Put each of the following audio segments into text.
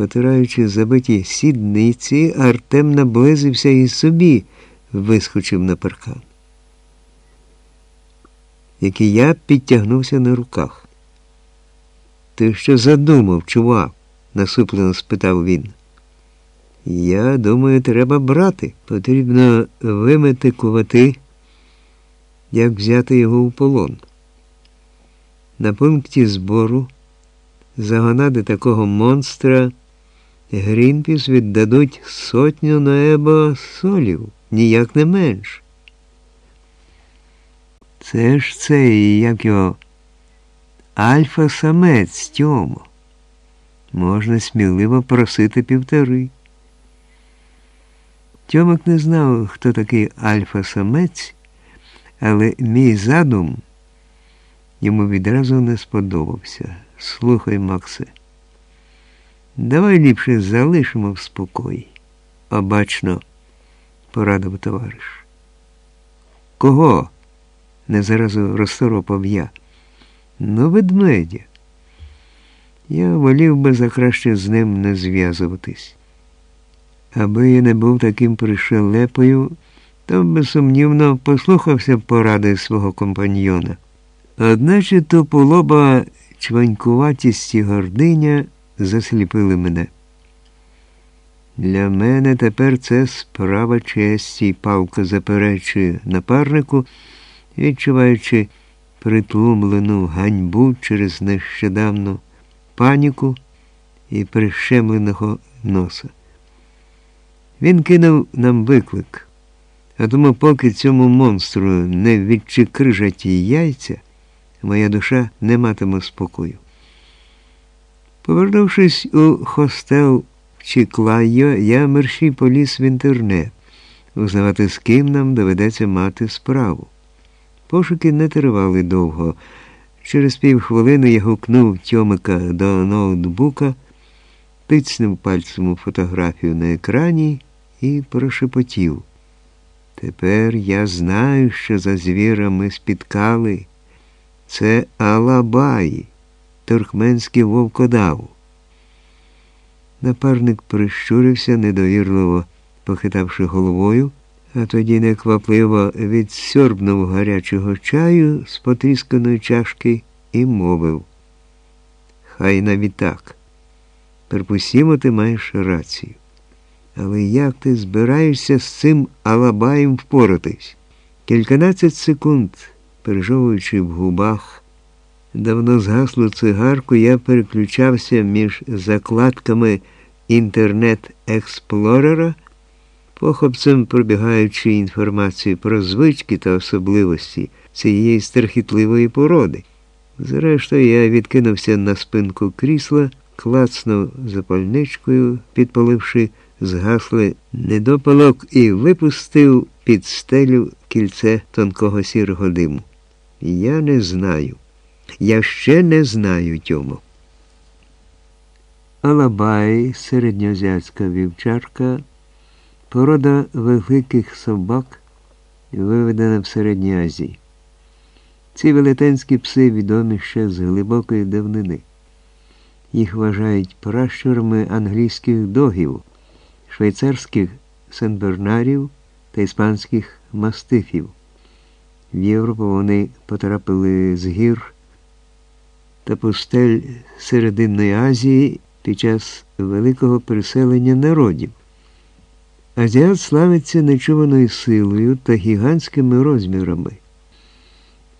Потираючи забиті сідниці, Артем наблизився і собі вискочив на паркан. Який я підтягнувся на руках. Ти що задумав, чувак? насуплено спитав він. Я думаю, треба брати. Потрібно виметикувати, як взяти його у полон. На пункті збору загонади такого монстра Грінпіс віддадуть сотню наеба солів, ніяк не менш. Це ж цей, як його, альфа-самець Тьому. Можна сміливо просити півтори. Тьомик не знав, хто такий альфа-самець, але мій задум йому відразу не сподобався. Слухай, Максе, давай ліпше залишимо в спокої. Обачно, порадив товариш. Кого? не заразу розторопав я. Ну, ведмедя. Я волів би закраще з ним не зв'язуватись. Аби я не був таким пришелепою, то безсумнівно послухався поради свого компаньйона. Одначе то полоба чванькуватість і гординя засліпили мене. Для мене тепер це справа честі, палка заперечує напарнику, відчуваючи притлумлену ганьбу через нещодавну паніку і прищемленого носа. Він кинув нам виклик, а тому, поки цьому монстру не відчикрижать яйця, моя душа не матиме спокою. Повернувшись у хостел Чіклайо, я мерщій поліз в інтернет, узнавати, з ким нам доведеться мати справу. Пошуки не тривали довго. Через півхвилини я гукнув Тьомика до ноутбука, тицнув пальцем у фотографію на екрані і прошепотів. Тепер я знаю, що за звіра ми спіткали. Це Алабаї, туркменський вовкодав. Напарник прищурився, недовірливо похитавши головою, а тоді неквапливо відсьорбнув гарячого чаю з потрісканої чашки і мовив. Хай навіть так. Припустімо, ти маєш рацію. Але як ти збираєшся з цим Алабаєм впоратись? Кільканадцять секунд, пережовуючи в губах, давно згаслу цигарку, я переключався між закладками інтернет-експлорера, похопцем пробігаючи інформацію про звички та особливості цієї страхітливої породи. Зрештою, я відкинувся на спинку крісла, клацнув запальничкою, підпаливши згасли недопалок і випустив під стелю кільце тонкого сірого диму. Я не знаю. Я ще не знаю тьому. Алабай, середньоазіатська вівчарка, порода великих собак, виведена в Середній Азії. Ці велетенські пси відомі ще з глибокої давнини. Їх вважають пращурами англійських догів швейцарських сенбернарів та іспанських мастифів. В Європу вони потрапили з гір та пустель Серединної Азії під час великого переселення народів. Азіат славиться нечуваною силою та гігантськими розмірами.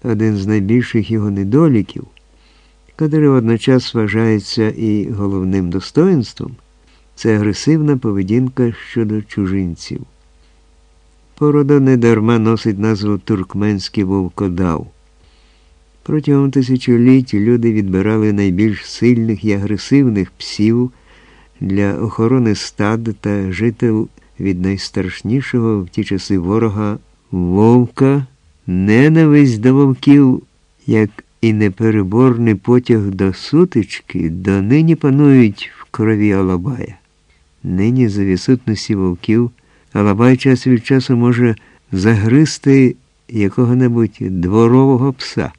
Один з найбільших його недоліків, котрий водночас вважається і головним достоинством це агресивна поведінка щодо чужинців. Порода недарма носить назву туркменський вовкодав. Протягом тисячоліть люди відбирали найбільш сильних і агресивних псів для охорони стад та жител від найстрашнішого в ті часи ворога вовка, ненависть до вовків, як і непереборний потяг до сутички, донині панують в крові Алабая. Нині за відсутності вовків Алабай час від часу може загризти якого-небудь дворового пса.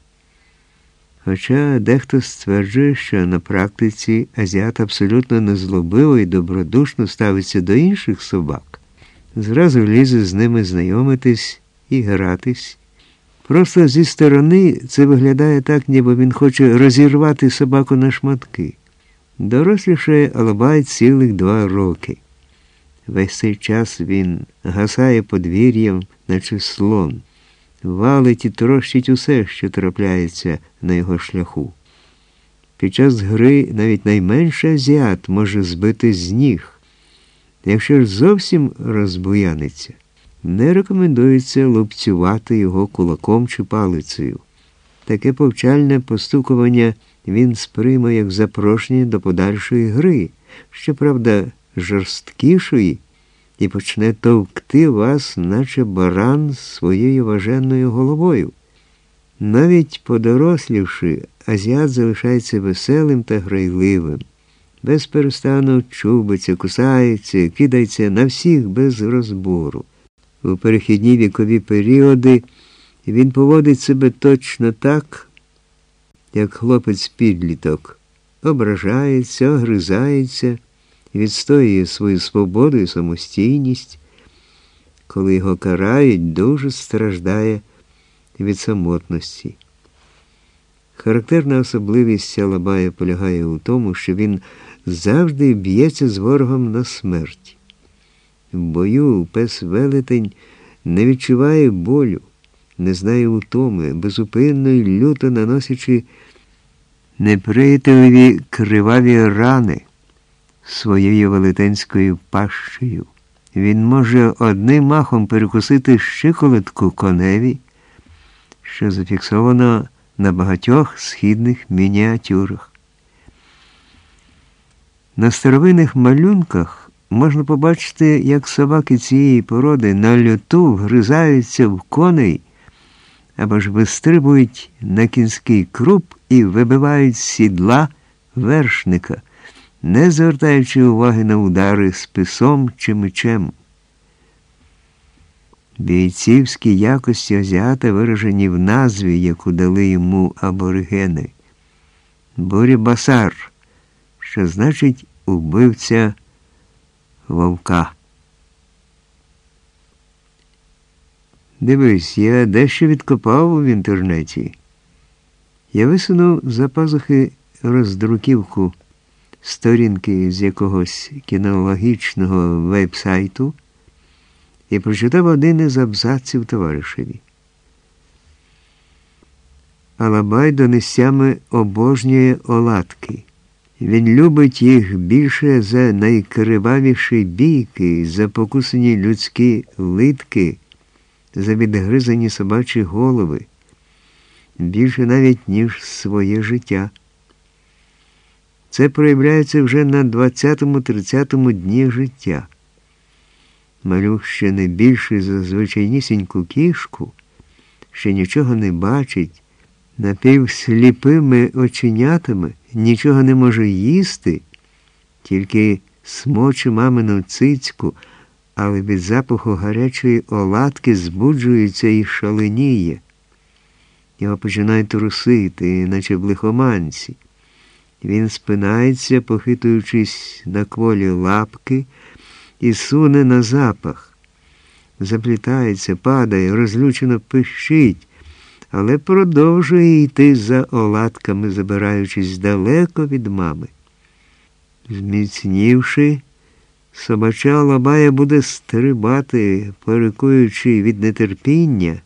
Хоча дехто стверджує, що на практиці азіат абсолютно незлобиво і добродушно ставиться до інших собак, зразу лізе з ними знайомитись і гратись. Просто зі сторони це виглядає так, ніби він хоче розірвати собаку на шматки. Дорослішає Алабай цілих два роки. Весь цей час він гасає подвір'ям, наче слон, валить і трощить усе, що трапляється на його шляху. Під час гри навіть найменший азіат може збити з ніг. Якщо ж зовсім розбуяниться, не рекомендується лупцювати його кулаком чи палицею. Таке повчальне постукування він сприйме як запрошення до подальшої гри, щоправда, жорсткішої, і почне товкти вас, наче баран своєю важенною головою. Навіть подорослівши, азіат залишається веселим та грайливим, без перестану чубиться, кусається, кидається на всіх без розбору. У перехідні вікові періоди він поводить себе точно так, як хлопець підліток, ображається, огризається, відстоює свою свободу і самостійність. Коли його карають, дуже страждає від самотності. Характерна особливість Алабая полягає у тому, що він завжди б'ється з ворогом на смерть. В бою пес велетень не відчуває болю, не знає утоми, безупинно й люто наносячи неприятелеві криваві рани своєю велетенською пащею. Він може одним махом перекусити щиколотку коневі, що зафіксовано на багатьох східних мініатюрах. На старовинних малюнках можна побачити, як собаки цієї породи на льоту вгризаються в коней або ж вистрибують на кінський круп і вибивають сідла вершника, не звертаючи уваги на удари списом чи мечем. Бійцівські якості азіата виражені в назві, яку дали йому аборигени. Бурі басар, що значить убивця вовка. Дивись, я дещо відкопав в інтернеті. Я висунув за пазухи роздруківку сторінки з якогось кінологічного вебсайту і прочитав один із абзаців товаришеві. Алабай донестями обожнює оладки. Він любить їх більше за найкривавіші бійки, за покусані людські литки, за відгризані собачі голови, більше навіть, ніж своє життя. Це проявляється вже на 20-30 дні життя. Малюк ще не більший за звичайнісіньку кішку, ще нічого не бачить, напівсліпими оченятами нічого не може їсти, тільки смоче мамину цицьку, але від запаху гарячої оладки збуджується і шаленіє. Його починає трусити, наче в лихоманці. Він спинається, похитуючись на кволі лапки, і суне на запах. Заплітається, падає, розлючено пищить, але продовжує йти за оладками, забираючись далеко від мами. Зміцнівши, собача лабая буде стрибати, перекуючи від нетерпіння.